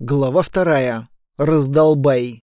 Глава вторая. Раздолбай.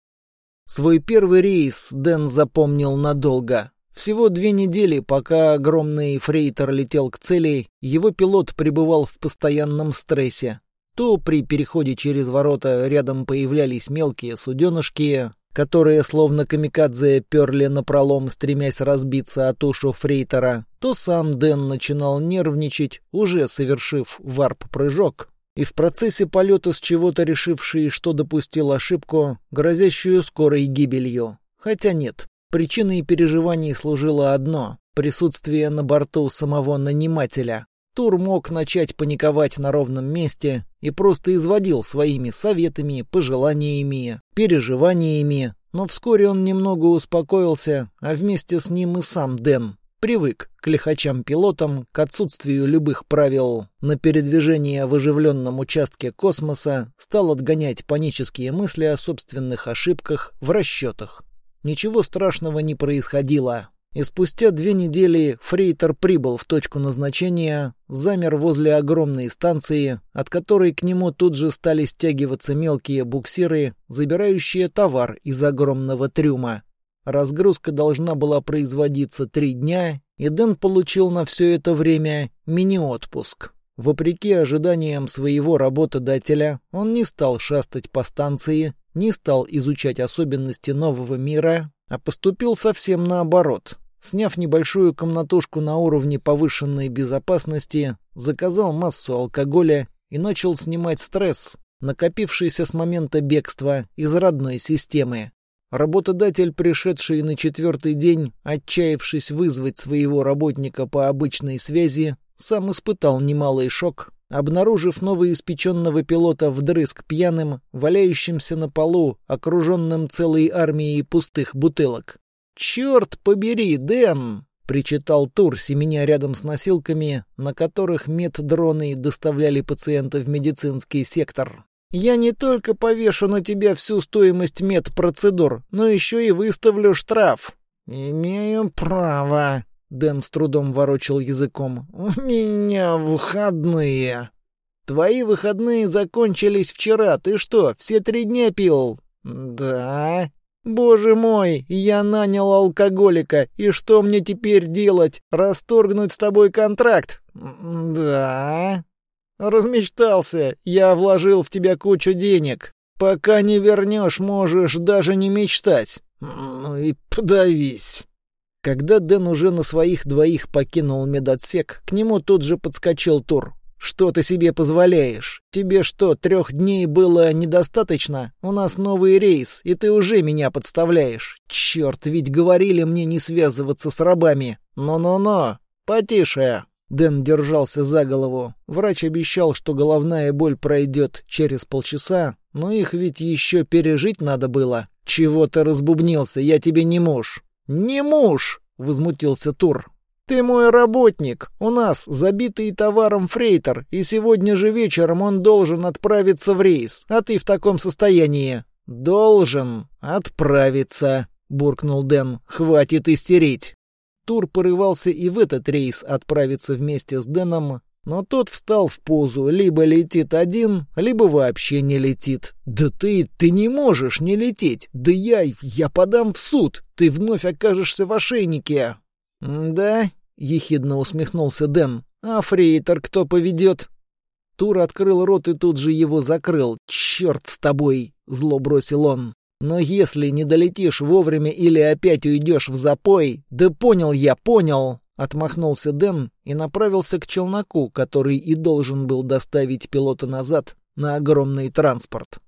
Свой первый рейс Дэн запомнил надолго. Всего две недели, пока огромный фрейтер летел к цели, его пилот пребывал в постоянном стрессе. То при переходе через ворота рядом появлялись мелкие суденышки, которые, словно камикадзе, перли напролом, стремясь разбиться о тушу фрейтера, то сам Дэн начинал нервничать, уже совершив варп-прыжок, и в процессе полета с чего-то решивший, что допустил ошибку, грозящую скорой гибелью. Хотя нет, причиной переживаний служило одно — присутствие на борту самого нанимателя. Тур мог начать паниковать на ровном месте и просто изводил своими советами, пожеланиями, переживаниями, но вскоре он немного успокоился, а вместе с ним и сам Дэн, Привык к лихачам-пилотам, к отсутствию любых правил на передвижение в оживленном участке космоса, стал отгонять панические мысли о собственных ошибках в расчетах. Ничего страшного не происходило. И спустя две недели фрейтер прибыл в точку назначения, замер возле огромной станции, от которой к нему тут же стали стягиваться мелкие буксиры, забирающие товар из огромного трюма. Разгрузка должна была производиться три дня, и Дэн получил на все это время мини-отпуск. Вопреки ожиданиям своего работодателя, он не стал шастать по станции, не стал изучать особенности нового мира, а поступил совсем наоборот. Сняв небольшую комнатушку на уровне повышенной безопасности, заказал массу алкоголя и начал снимать стресс, накопившийся с момента бегства из родной системы. Работодатель, пришедший на четвертый день, отчаявшись вызвать своего работника по обычной связи, сам испытал немалый шок, обнаружив новоиспеченного пилота вдрызг пьяным, валяющимся на полу, окруженным целой армией пустых бутылок. «Черт побери, Дэн!» — причитал Тур, семеня рядом с носилками, на которых меддроны доставляли пациента в медицинский сектор. Я не только повешу на тебя всю стоимость медпроцедур, но еще и выставлю штраф. Имею право. Дэн с трудом ворочил языком. У меня выходные. Твои выходные закончились вчера. Ты что, все три дня пил? Да. Боже мой, я нанял алкоголика. И что мне теперь делать? Расторгнуть с тобой контракт? Да. «Размечтался. Я вложил в тебя кучу денег. Пока не вернешь, можешь даже не мечтать. Ну и подавись». Когда Дэн уже на своих двоих покинул медотсек, к нему тут же подскочил Тур. «Что ты себе позволяешь? Тебе что, трех дней было недостаточно? У нас новый рейс, и ты уже меня подставляешь. Черт, ведь говорили мне не связываться с рабами. Но-но-но, потише!» Дэн держался за голову. Врач обещал, что головная боль пройдет через полчаса, но их ведь еще пережить надо было. «Чего ты разбубнился? Я тебе не муж». «Не муж!» — возмутился Тур. «Ты мой работник. У нас забитый товаром фрейтер, и сегодня же вечером он должен отправиться в рейс, а ты в таком состоянии». «Должен отправиться», — буркнул Дэн. «Хватит истерить». Тур порывался и в этот рейс отправиться вместе с Дэном, но тот встал в позу, либо летит один, либо вообще не летит. «Да ты, ты не можешь не лететь! Да я, я подам в суд! Ты вновь окажешься в ошейнике!» «Да?» — ехидно усмехнулся Дэн. «А фрейтер кто поведет?» Тур открыл рот и тут же его закрыл. «Черт с тобой!» — зло бросил он. Но если не долетишь вовремя или опять уйдешь в запой... Да понял я, понял!» Отмахнулся Дэн и направился к челноку, который и должен был доставить пилота назад на огромный транспорт.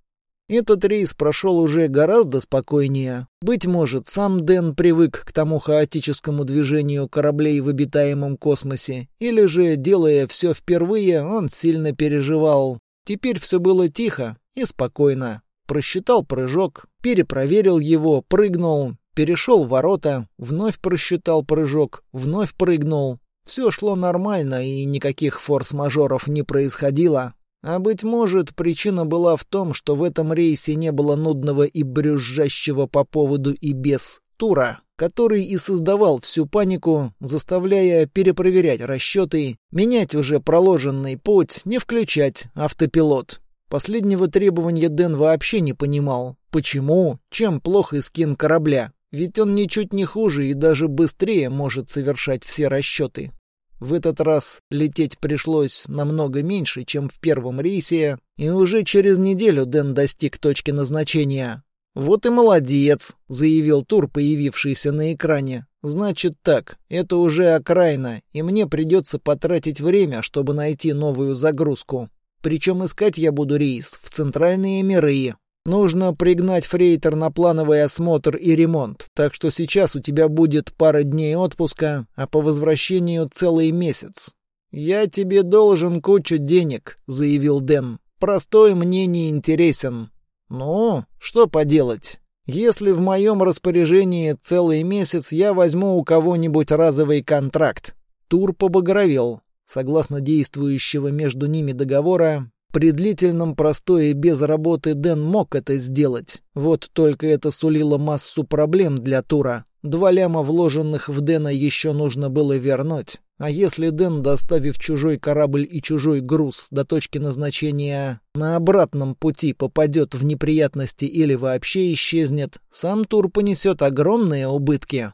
Этот рейс прошел уже гораздо спокойнее. Быть может, сам Дэн привык к тому хаотическому движению кораблей в обитаемом космосе, или же, делая все впервые, он сильно переживал. Теперь все было тихо и спокойно просчитал прыжок, перепроверил его, прыгнул, перешел ворота, вновь просчитал прыжок, вновь прыгнул. Все шло нормально, и никаких форс-мажоров не происходило. А, быть может, причина была в том, что в этом рейсе не было нудного и брюзжащего по поводу и без тура, который и создавал всю панику, заставляя перепроверять расчеты, менять уже проложенный путь, не включать автопилот. Последнего требования Дэн вообще не понимал. Почему? Чем плох скин корабля? Ведь он ничуть не хуже и даже быстрее может совершать все расчеты. В этот раз лететь пришлось намного меньше, чем в первом рейсе, и уже через неделю Дэн достиг точки назначения. «Вот и молодец», — заявил Тур, появившийся на экране. «Значит так, это уже окраина, и мне придется потратить время, чтобы найти новую загрузку. Причем искать я буду рейс в центральные миры. Нужно пригнать фрейтер на плановый осмотр и ремонт, так что сейчас у тебя будет пара дней отпуска, а по возвращению целый месяц. «Я тебе должен кучу денег», — заявил Дэн. «Простой мне не интересен». «Ну, что поделать? Если в моем распоряжении целый месяц, я возьму у кого-нибудь разовый контракт». Тур побагровел. Согласно действующего между ними договора, при длительном простое без работы Дэн мог это сделать. Вот только это сулило массу проблем для Тура. Два ляма, вложенных в Дэна, еще нужно было вернуть. А если Дэн, доставив чужой корабль и чужой груз до точки назначения, на обратном пути попадет в неприятности или вообще исчезнет, сам Тур понесет огромные убытки.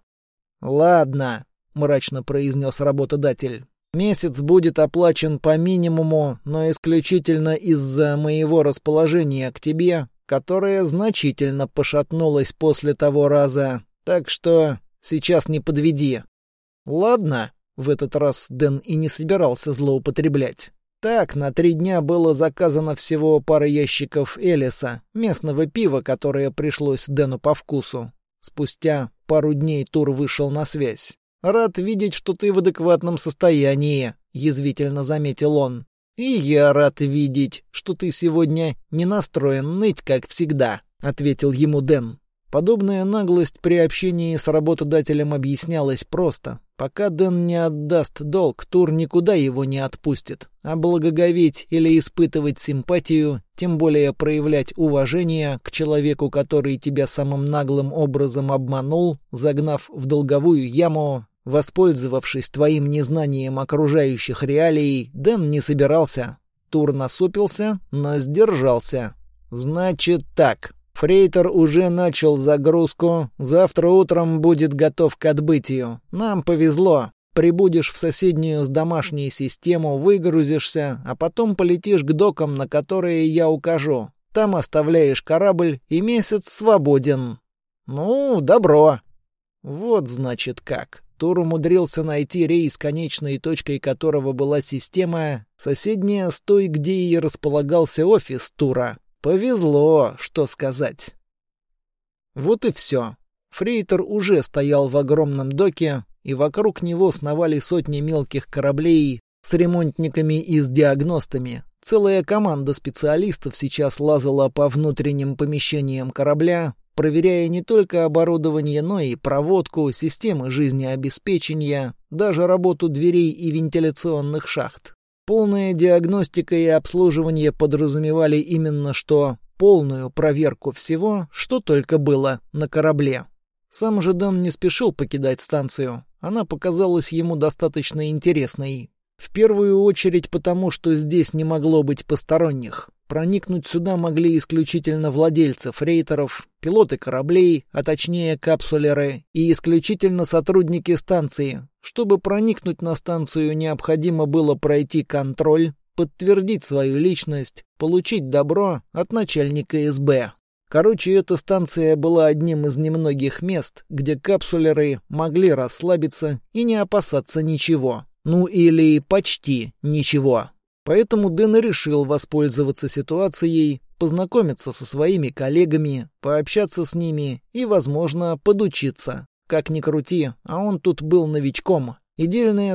«Ладно», — мрачно произнес работодатель. Месяц будет оплачен по минимуму, но исключительно из-за моего расположения к тебе, которое значительно пошатнулось после того раза. Так что сейчас не подведи. Ладно, в этот раз Дэн и не собирался злоупотреблять. Так, на три дня было заказано всего пара ящиков Элиса, местного пива, которое пришлось Дэну по вкусу. Спустя пару дней Тур вышел на связь. «Рад видеть, что ты в адекватном состоянии», — язвительно заметил он. «И я рад видеть, что ты сегодня не настроен ныть, как всегда», — ответил ему Дэн. Подобная наглость при общении с работодателем объяснялась просто. Пока Дэн не отдаст долг, Тур никуда его не отпустит. А благоговеть или испытывать симпатию, тем более проявлять уважение к человеку, который тебя самым наглым образом обманул, загнав в долговую яму, воспользовавшись твоим незнанием окружающих реалий, Дэн не собирался. Тур насупился, но сдержался. «Значит так», Фрейтер уже начал загрузку. Завтра утром будет готов к отбытию. Нам повезло. Прибудешь в соседнюю с домашней систему, выгрузишься, а потом полетишь к докам, на которые я укажу. Там оставляешь корабль, и месяц свободен. Ну, добро. Вот значит как. Тур умудрился найти рейс, конечной точкой которого была система, соседняя с той, где и располагался офис Тура. Повезло, что сказать. Вот и все. Фрейтер уже стоял в огромном доке, и вокруг него сновали сотни мелких кораблей с ремонтниками и с диагностами. Целая команда специалистов сейчас лазала по внутренним помещениям корабля, проверяя не только оборудование, но и проводку, системы жизнеобеспечения, даже работу дверей и вентиляционных шахт. Полная диагностика и обслуживание подразумевали именно что полную проверку всего, что только было на корабле. Сам же Дэн не спешил покидать станцию. Она показалась ему достаточно интересной. В первую очередь потому, что здесь не могло быть посторонних. Проникнуть сюда могли исключительно владельцы фрейтеров, пилоты кораблей, а точнее капсулеры, и исключительно сотрудники станции. Чтобы проникнуть на станцию, необходимо было пройти контроль, подтвердить свою личность, получить добро от начальника СБ. Короче, эта станция была одним из немногих мест, где капсулеры могли расслабиться и не опасаться ничего. Ну или почти ничего. Поэтому Дэн решил воспользоваться ситуацией, познакомиться со своими коллегами, пообщаться с ними и, возможно, подучиться. Как ни крути, а он тут был новичком. И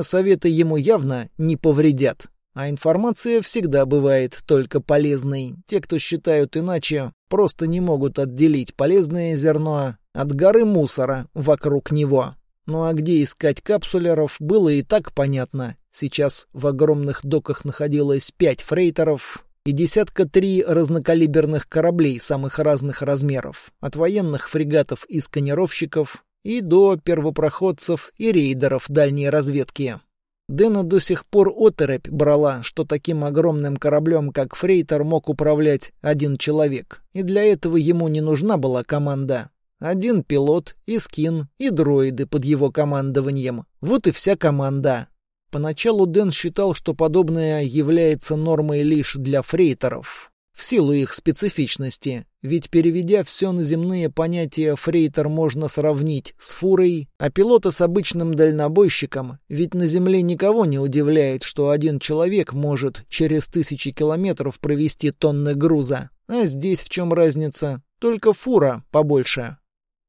советы ему явно не повредят. А информация всегда бывает только полезной. Те, кто считают иначе, просто не могут отделить полезное зерно от горы мусора вокруг него. Ну а где искать капсулеров, было и так понятно. Сейчас в огромных доках находилось пять фрейтеров и десятка три разнокалиберных кораблей самых разных размеров, от военных фрегатов и сканировщиков и до первопроходцев и рейдеров дальней разведки. Дэна до сих пор оторопь брала, что таким огромным кораблем, как Фрейтер, мог управлять один человек. И для этого ему не нужна была команда. Один пилот, и скин, и дроиды под его командованием. Вот и вся команда. Поначалу Дэн считал, что подобное является нормой лишь для фрейтеров в силу их специфичности, ведь переведя все на земные понятия, фрейтер можно сравнить с фурой, а пилота с обычным дальнобойщиком, ведь на земле никого не удивляет, что один человек может через тысячи километров провести тонны груза. А здесь в чем разница? Только фура побольше.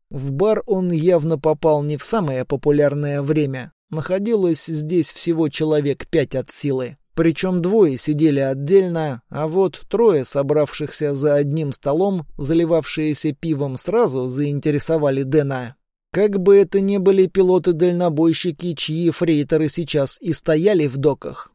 В бар он явно попал не в самое популярное время. Находилось здесь всего человек пять от силы. Причем двое сидели отдельно, а вот трое, собравшихся за одним столом, заливавшиеся пивом, сразу заинтересовали Дэна. Как бы это ни были пилоты-дальнобойщики, чьи фрейтеры сейчас и стояли в доках.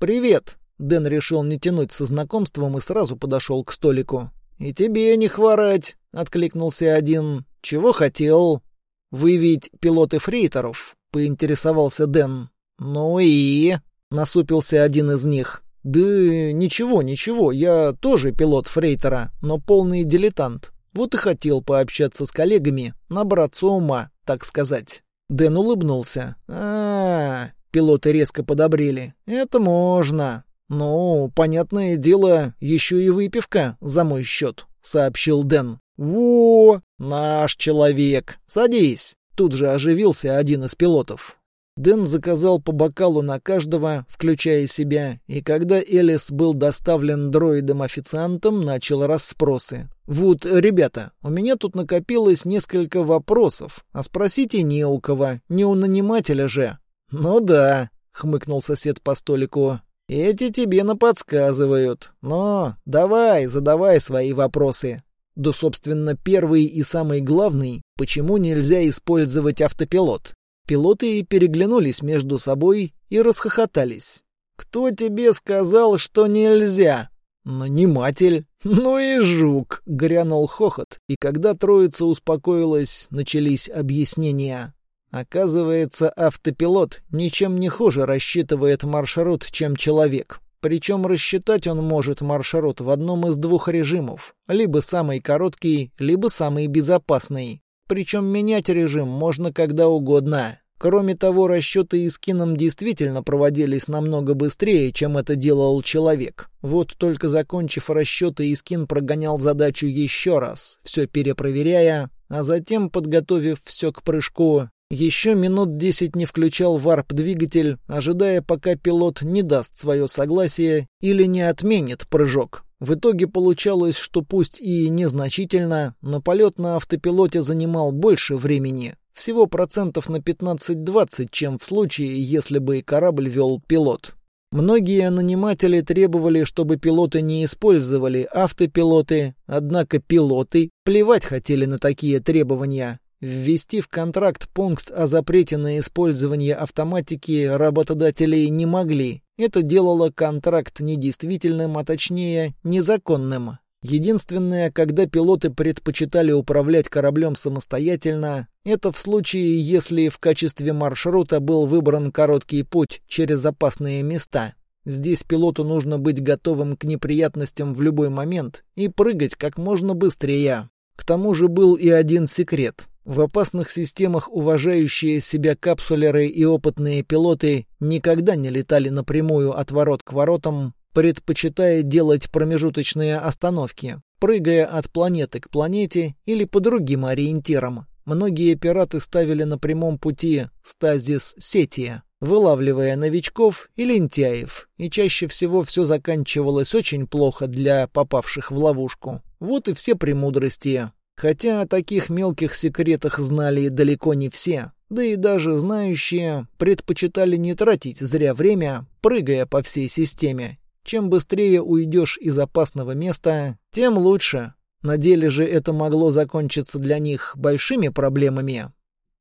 «Привет!» — Дэн решил не тянуть со знакомством и сразу подошел к столику. «И тебе не хворать!» — откликнулся один. «Чего хотел?» «Вы ведь пилоты фрейтеров?» — поинтересовался Дэн. «Ну и...» насупился один из них. «Да ничего, ничего, я тоже пилот фрейтера, но полный дилетант. Вот и хотел пообщаться с коллегами, набраться ума, так сказать». Дэн улыбнулся. а, -а, -а пилоты резко подобрели. «Это можно». «Ну, понятное дело, еще и выпивка за мой счет», — сообщил Дэн. «Во, наш человек! Садись!» Тут же оживился один из пилотов. Дэн заказал по бокалу на каждого, включая себя, и когда Элис был доставлен дроидом-официантом, начал расспросы. «Вот, ребята, у меня тут накопилось несколько вопросов, а спросите не у кого, не у нанимателя же». «Ну да», — хмыкнул сосед по столику, — «эти тебе наподсказывают. Но давай, задавай свои вопросы». Да, собственно, первый и самый главный, почему нельзя использовать автопилот? Пилоты переглянулись между собой и расхохотались. «Кто тебе сказал, что нельзя?» «Наниматель». «Ну и жук!» — грянул хохот, и когда троица успокоилась, начались объяснения. Оказывается, автопилот ничем не хуже рассчитывает маршрут, чем человек. Причем рассчитать он может маршрут в одном из двух режимов. Либо самый короткий, либо самый безопасный. Причем менять режим можно когда угодно. Кроме того, расчеты и скином действительно проводились намного быстрее, чем это делал человек. Вот только закончив расчеты, Искин прогонял задачу еще раз, все перепроверяя, а затем, подготовив все к прыжку, еще минут десять не включал варп-двигатель, ожидая, пока пилот не даст свое согласие или не отменит прыжок. В итоге получалось, что пусть и незначительно, но полет на автопилоте занимал больше времени. Всего процентов на 15-20, чем в случае, если бы корабль вел пилот. Многие наниматели требовали, чтобы пилоты не использовали автопилоты, однако пилоты плевать хотели на такие требования. Ввести в контракт пункт о запрете на использование автоматики работодателей не могли. Это делало контракт недействительным, а точнее незаконным. Единственное, когда пилоты предпочитали управлять кораблем самостоятельно, это в случае, если в качестве маршрута был выбран короткий путь через опасные места. Здесь пилоту нужно быть готовым к неприятностям в любой момент и прыгать как можно быстрее. К тому же был и один секрет. В опасных системах уважающие себя капсулеры и опытные пилоты никогда не летали напрямую от ворот к воротам, предпочитая делать промежуточные остановки, прыгая от планеты к планете или по другим ориентирам. Многие пираты ставили на прямом пути стазис сети, вылавливая новичков и лентяев, и чаще всего все заканчивалось очень плохо для попавших в ловушку. Вот и все премудрости. Хотя о таких мелких секретах знали далеко не все, да и даже знающие предпочитали не тратить зря время, прыгая по всей системе. Чем быстрее уйдешь из опасного места, тем лучше. На деле же это могло закончиться для них большими проблемами.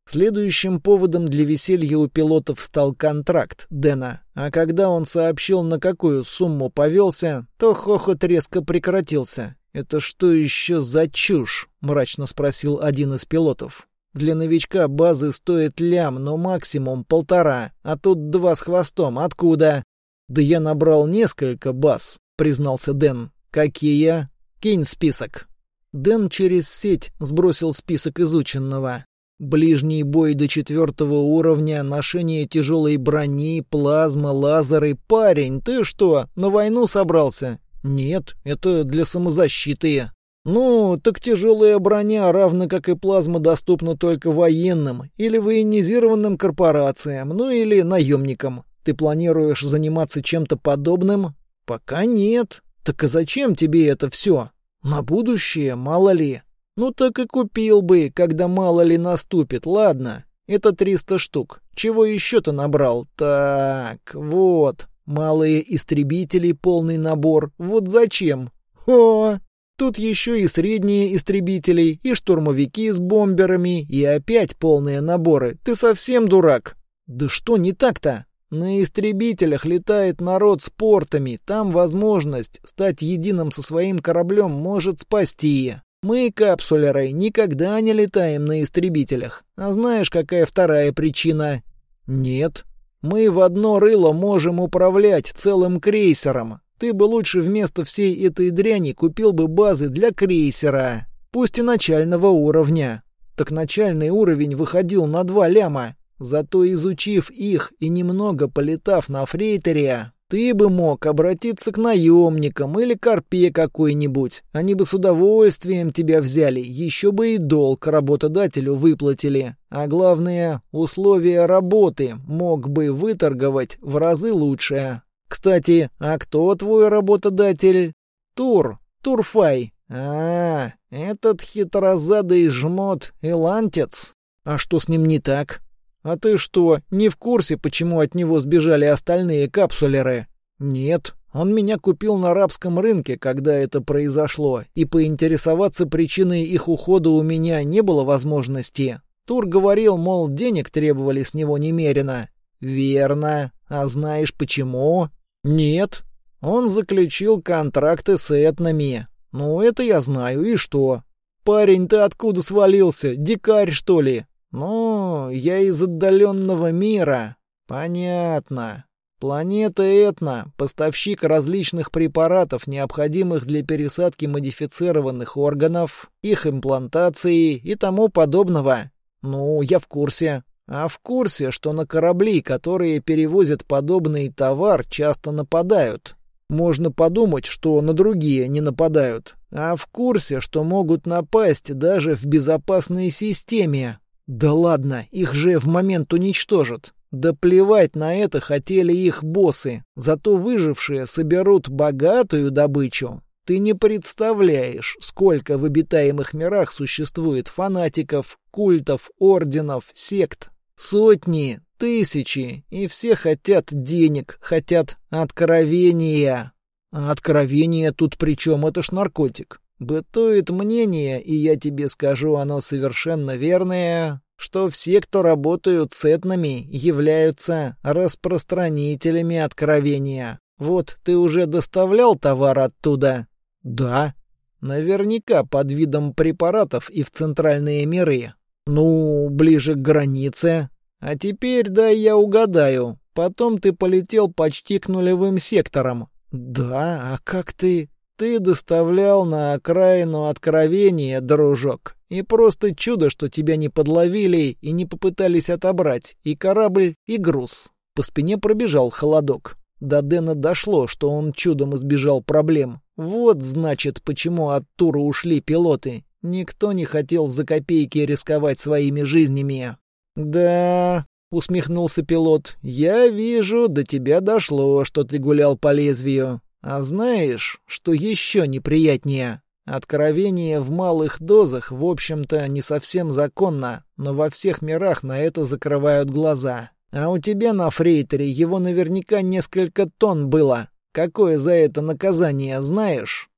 Следующим поводом для веселья у пилотов стал контракт Дэна, а когда он сообщил, на какую сумму повелся, то хохот резко прекратился. «Это что еще за чушь?» — мрачно спросил один из пилотов. Для новичка базы стоят лям, но максимум полтора, а тут два с хвостом. Откуда? Да я набрал несколько баз, признался Дэн. Какие? Кинь список. Дэн через сеть сбросил список изученного. Ближний бой до четвертого уровня, ношение тяжелой брони, плазма, лазеры. Парень, ты что, на войну собрался? Нет, это для самозащиты. Ну, так тяжелая броня, равно как и плазма, доступна только военным или военизированным корпорациям, ну или наемникам. Ты планируешь заниматься чем-то подобным? Пока нет. Так а зачем тебе это все? На будущее, мало ли. Ну так и купил бы, когда мало ли наступит, ладно. Это триста штук. Чего еще-то набрал? Так, вот. Малые истребители, полный набор. Вот зачем? О, Тут еще и средние истребители, и штурмовики с бомберами, и опять полные наборы. Ты совсем дурак? Да что не так-то? На истребителях летает народ с портами, там возможность стать единым со своим кораблем может спасти. Мы, капсулеры, никогда не летаем на истребителях. А знаешь, какая вторая причина? Нет. Мы в одно рыло можем управлять целым крейсером. Ты бы лучше вместо всей этой дряни купил бы базы для крейсера, пусть и начального уровня. Так начальный уровень выходил на два ляма. Зато изучив их и немного полетав на фрейтере, ты бы мог обратиться к наемникам или корпе какой-нибудь. Они бы с удовольствием тебя взяли, еще бы и долг работодателю выплатили. А главное, условия работы мог бы выторговать в разы лучше. Кстати, а кто твой работодатель? Тур, Турфай. А, этот хитрозадый жмот Илантец. А что с ним не так? А ты что, не в курсе, почему от него сбежали остальные капсулеры? Нет, он меня купил на арабском рынке, когда это произошло, и поинтересоваться причиной их ухода у меня не было возможности. Тур говорил, мол, денег требовали с него немерено. Верно. А знаешь почему? «Нет. Он заключил контракты с этнами. Ну, это я знаю. И что? Парень, ты откуда свалился? Дикарь, что ли? Ну, я из отдаленного мира. Понятно. Планета Этна — поставщик различных препаратов, необходимых для пересадки модифицированных органов, их имплантации и тому подобного. Ну, я в курсе а в курсе, что на корабли, которые перевозят подобный товар, часто нападают. Можно подумать, что на другие не нападают. А в курсе, что могут напасть даже в безопасной системе. Да ладно, их же в момент уничтожат. Да плевать на это хотели их боссы. Зато выжившие соберут богатую добычу. Ты не представляешь, сколько в обитаемых мирах существует фанатиков, культов, орденов, сект, Сотни, тысячи, и все хотят денег, хотят откровения. А откровение тут при чем? Это ж наркотик. Бытует мнение, и я тебе скажу, оно совершенно верное, что все, кто работают с этнами, являются распространителями откровения. Вот ты уже доставлял товар оттуда? Да. Наверняка под видом препаратов и в центральные миры. «Ну, ближе к границе. А теперь дай я угадаю. Потом ты полетел почти к нулевым секторам». «Да, а как ты...» «Ты доставлял на окраину откровения, дружок. И просто чудо, что тебя не подловили и не попытались отобрать. И корабль, и груз». По спине пробежал холодок. До Дэна дошло, что он чудом избежал проблем. Вот, значит, почему от тура ушли пилоты. Никто не хотел за копейки рисковать своими жизнями. «Да», — усмехнулся пилот, — «я вижу, до тебя дошло, что ты гулял по лезвию. А знаешь, что еще неприятнее?» Откровение в малых дозах, в общем-то, не совсем законно, но во всех мирах на это закрывают глаза. А у тебя на фрейтере его наверняка несколько тонн было. Какое за это наказание, знаешь?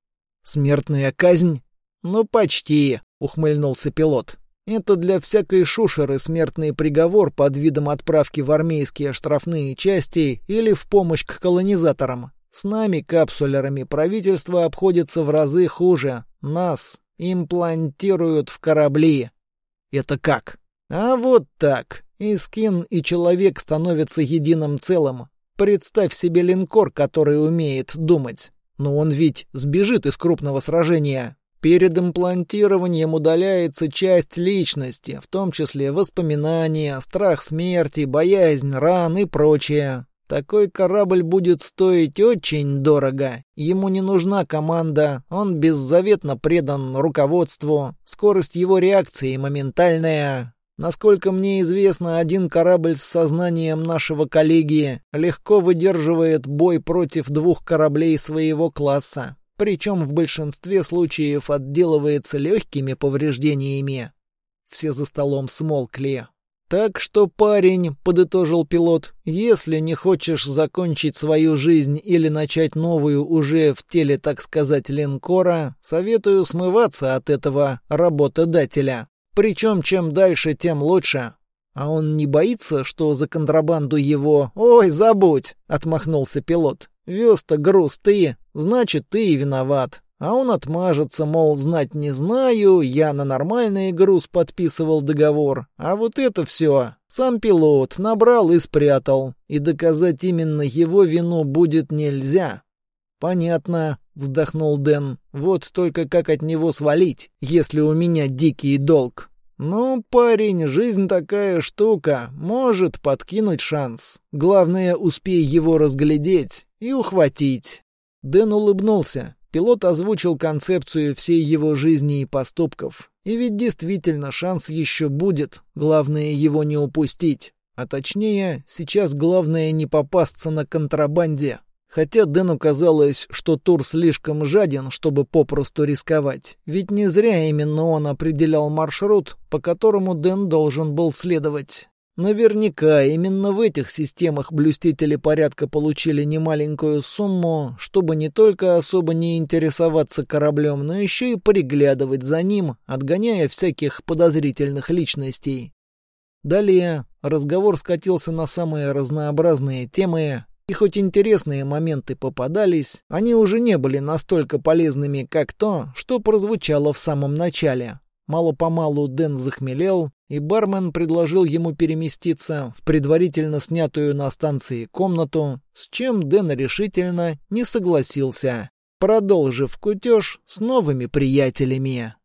Смертная казнь? «Ну, почти», — ухмыльнулся пилот. «Это для всякой шушеры смертный приговор под видом отправки в армейские штрафные части или в помощь к колонизаторам. С нами, капсулерами, правительство обходится в разы хуже. Нас имплантируют в корабли». «Это как?» А вот так. И скин, и человек становятся единым целым. Представь себе линкор, который умеет думать. Но он ведь сбежит из крупного сражения. Перед имплантированием удаляется часть личности, в том числе воспоминания, страх смерти, боязнь ран и прочее. Такой корабль будет стоить очень дорого. Ему не нужна команда, он беззаветно предан руководству, скорость его реакции моментальная. Насколько мне известно, один корабль с сознанием нашего коллеги легко выдерживает бой против двух кораблей своего класса причем в большинстве случаев отделывается легкими повреждениями. Все за столом смолкли. «Так что, парень», — подытожил пилот, — «если не хочешь закончить свою жизнь или начать новую уже в теле, так сказать, линкора, советую смываться от этого работодателя. Причем чем дальше, тем лучше. А он не боится, что за контрабанду его... Ой, забудь!» — отмахнулся пилот. «Вез-то груз ты, значит, ты и виноват». А он отмажется, мол, знать не знаю, я на нормальный груз подписывал договор. А вот это все. Сам пилот набрал и спрятал. И доказать именно его вину будет нельзя. «Понятно», — вздохнул Дэн. «Вот только как от него свалить, если у меня дикий долг?» «Ну, парень, жизнь такая штука, может подкинуть шанс. Главное, успей его разглядеть и ухватить». Дэн улыбнулся. Пилот озвучил концепцию всей его жизни и поступков. И ведь действительно шанс еще будет, главное его не упустить. А точнее, сейчас главное не попасться на контрабанде. Хотя Дэну казалось, что Тур слишком жаден, чтобы попросту рисковать. Ведь не зря именно он определял маршрут, по которому Дэн должен был следовать. Наверняка именно в этих системах блюстители порядка получили немаленькую сумму, чтобы не только особо не интересоваться кораблем, но еще и приглядывать за ним, отгоняя всяких подозрительных личностей. Далее разговор скатился на самые разнообразные темы, и хоть интересные моменты попадались, они уже не были настолько полезными, как то, что прозвучало в самом начале. Мало-помалу Дэн захмелел, и бармен предложил ему переместиться в предварительно снятую на станции комнату, с чем Дэн решительно не согласился, продолжив кутеж с новыми приятелями.